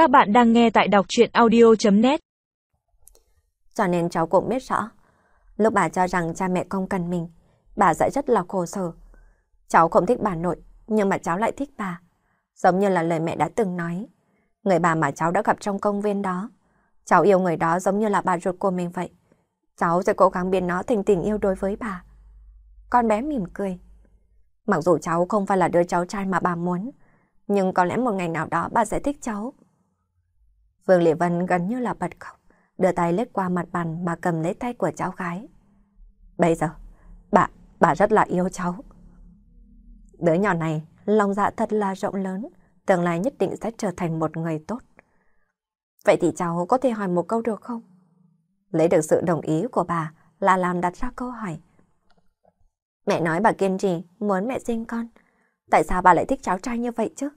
Các bạn đang nghe tại đọc chuyện audio.net Cho nên cháu cũng biết rõ. Lúc bà cho rằng cha mẹ không cần mình, bà sẽ rất là khổ sở. Cháu không thích bà nội, nhưng mà cháu lại thích bà. Giống như là lời mẹ đã từng nói. Người bà mà cháu đã gặp trong công viên đó. Cháu yêu người đó giống như là bà ruột của mình vậy. Cháu sẽ cố gắng biến nó thành tình yêu đối với bà. Con bé mỉm cười. Mặc dù cháu không phải là đứa cháu trai mà bà muốn, nhưng có lẽ một ngày nào đó bà sẽ thích cháu. Vương Lệ Vân gần như là bật khóc, đưa tay lết qua mặt bàn mà cầm lấy tay của cháu gái. Bây giờ, bà, bà rất là yêu cháu. Đứa nhỏ này, lòng dạ thật là rộng lớn, tương lai nhất định sẽ trở thành một người tốt. Vậy thì cháu có thể hỏi một câu được không? Lấy được sự đồng ý của bà là làm đặt ra câu hỏi. Mẹ nói bà kiên trì muốn mẹ sinh con. Tại sao bà lại thích cháu trai như vậy chứ?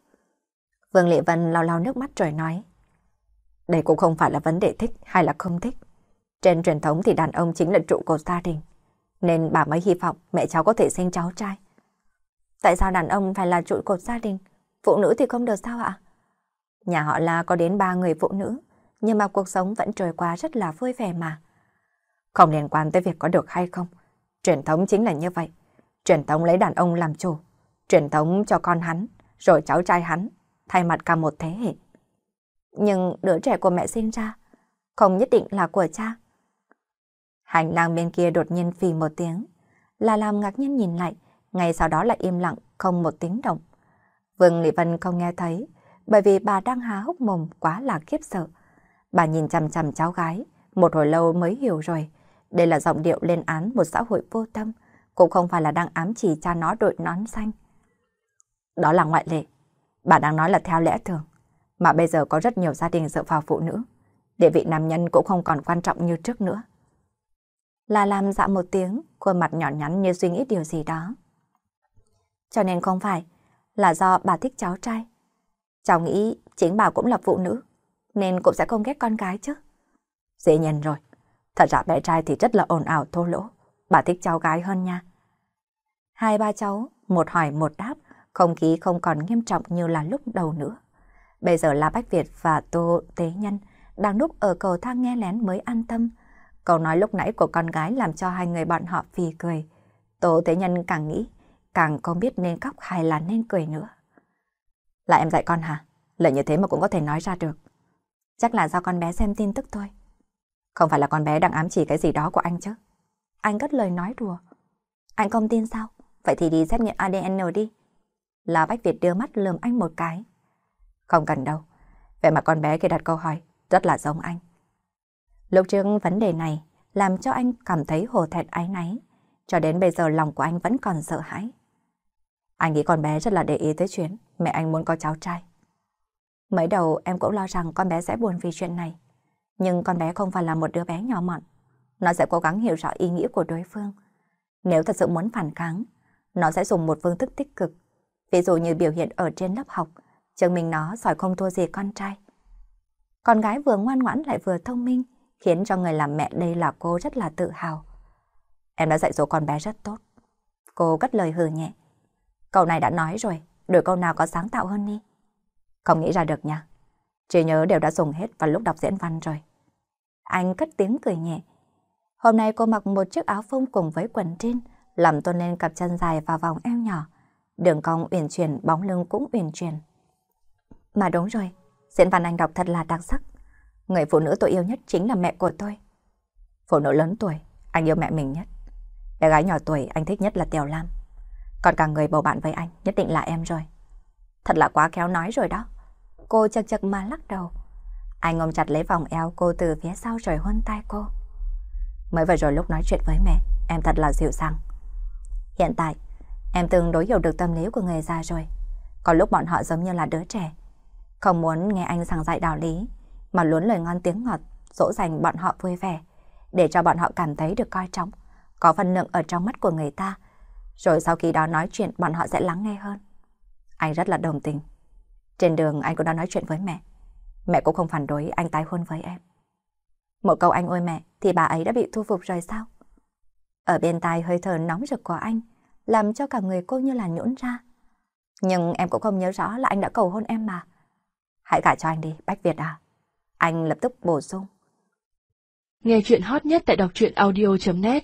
Vương Lệ Vân lau lau nước mắt rồi nói. Đây cũng không phải là vấn đề thích hay là không thích. Trên truyền thống thì đàn ông chính là trụ cột gia đình. Nên bà mới hy vọng mẹ cháu có thể sinh cháu trai. Tại sao đàn ông phải là trụ cột gia đình? Phụ nữ thì không được sao ạ? Nhà họ là có đến ba người phụ nữ, nhưng mà cuộc sống vẫn trôi qua rất là vui vẻ mà. Không liên quan tới việc có được hay không. Truyền thống chính là như vậy. Truyền thống lấy đàn ông làm chủ. Truyền thống cho con hắn, rồi cháu trai hắn, thay mặt cả một thế hệ. Nhưng đứa trẻ của mẹ sinh ra, không nhất định là của cha. Hành lang bên kia đột nhiên phì một tiếng, là làm ngạc nhiên nhìn lại, ngay sau đó lại im lặng, không một tiếng động. Vương Lị Vân không nghe thấy, bởi vì bà đang há hốc mồm quá là khiếp sợ. Bà nhìn chằm chằm cháu gái, một hồi lâu mới hiểu rồi. Đây là giọng điệu lên án một xã hội vô tâm, cũng không phải là đang ám chỉ cha nó đội nón xanh. Đó là ngoại lệ. Bà đang nói là theo lẽ thường. Mà bây giờ có rất nhiều gia đình dựa vào phụ nữ. Địa vị nam nhân cũng không còn quan trọng như trước nữa. Là làm dạ một tiếng, khuôn mặt nhỏ nhắn như suy nghĩ điều gì đó. Cho nên không phải là do bà thích cháu trai. Cháu nghĩ chính bà cũng là phụ nữ, nên cũng sẽ không ghét con gái chứ. Dễ nhìn rồi. Thật ra bé trai thì rất là ồn ào thô lỗ. Bà thích cháu gái hơn nha. Hai ba cháu, một hỏi một đáp, không khí không còn nghiêm trọng như là lúc đầu nữa. Bây giờ là Bách Việt và Tô Tế Nhân đang núp ở cầu thang nghe lén mới an tâm. Câu nói lúc nãy của con gái làm cho hai người bọn họ phì cười. Tô Tế Nhân càng nghĩ, càng không biết nên khóc hay là nên cười nữa. Là em dạy con hả? Lợi như thế mà cũng có thể nói ra được. Chắc là do con bé xem tin tức thôi. Không phải là con bé đang ám chỉ cái gì đó của anh chứ. Anh cất lời nói đùa. Anh không tin sao? Vậy thì đi xét nghiệm ADN đi. Là Bách Việt đưa mắt lườm anh một cái. Không cần đâu. Vậy mà con bé kia đặt câu hỏi rất là giống anh. Lúc trước vấn đề này làm cho anh cảm thấy hồ thẹn ái náy. Cho đến bây giờ lòng của anh vẫn còn sợ hãi. Anh nghĩ con bé rất là để ý tới chuyện mẹ anh muốn có cháu trai. Mới đầu em cũng lo rằng con bé sẽ buồn vì chuyện này. Nhưng con bé không phải là một đứa bé nhỏ mọn. Nó sẽ cố gắng hiểu rõ ý nghĩa của đối phương. Nếu thật sự muốn phản kháng, nó sẽ dùng một phương thức tích cực. Ví dụ như biểu hiện ở trên lớp học, chứng minh nó giỏi không thua gì con trai. Con gái vừa ngoan ngoãn lại vừa thông minh, khiến cho người làm mẹ đây là cô rất là tự hào. Em đã dạy dỗ con bé rất tốt. Cô cất lời hừ nhẹ. Cậu này đã nói rồi, đổi câu nào có sáng tạo hơn đi. Không nghĩ ra được nha. Chỉ nhớ đều đã dùng hết vào lúc đọc diễn văn rồi. Anh cất tiếng cười nhẹ. Hôm nay cô mặc một chiếc áo phông cùng với quần trên, làm tôn lên cặp chân dài và vòng eo nhỏ. Đường cong uyển chuyển, bóng lưng cũng uyển chuyển. Mà đúng rồi, diễn văn anh đọc thật là đặc sắc. Người phụ nữ tôi yêu nhất chính là mẹ của tôi. Phụ nữ lớn tuổi, anh yêu mẹ mình nhất. Bé gái nhỏ tuổi anh thích nhất là Tiểu Lam. Còn cả người bầu bạn với anh nhất định là em rồi. Thật là quá khéo nói rồi đó. Cô chật chật mà lắc đầu. Anh ôm chặt lấy vòng eo cô từ phía sau rồi hôn tay cô. Mới vừa rồi lúc nói chuyện với mẹ, em thật là dịu dàng. Hiện tại, em từng đối hiểu được tâm lý của người già rồi. Có lúc bọn họ giống như là đứa trẻ. Không muốn nghe anh giảng dạy đạo lý, mà luôn lời ngon tiếng ngọt, dỗ dành bọn họ vui vẻ, để cho bọn họ cảm thấy được coi trọng, có phần lượng ở trong mắt của người ta. Rồi sau khi đó nói chuyện bọn họ sẽ lắng nghe hơn. Anh rất là đồng tình. Trên đường anh cũng đã nói chuyện với mẹ. Mẹ cũng không phản đối anh tái hôn với em. Một câu anh ôi mẹ thì bà ấy đã bị thu phục rồi sao? Ở bên tai hơi thở nóng rực của anh làm cho cả người cô như là nhũn ra. Nhưng em cũng không nhớ rõ là anh đã cầu hôn em mà. Hãy gả cho anh đi, Bách Việt à. Anh lập tức bổ sung. Nghe chuyện hot nhất tại đọc truyện audio.net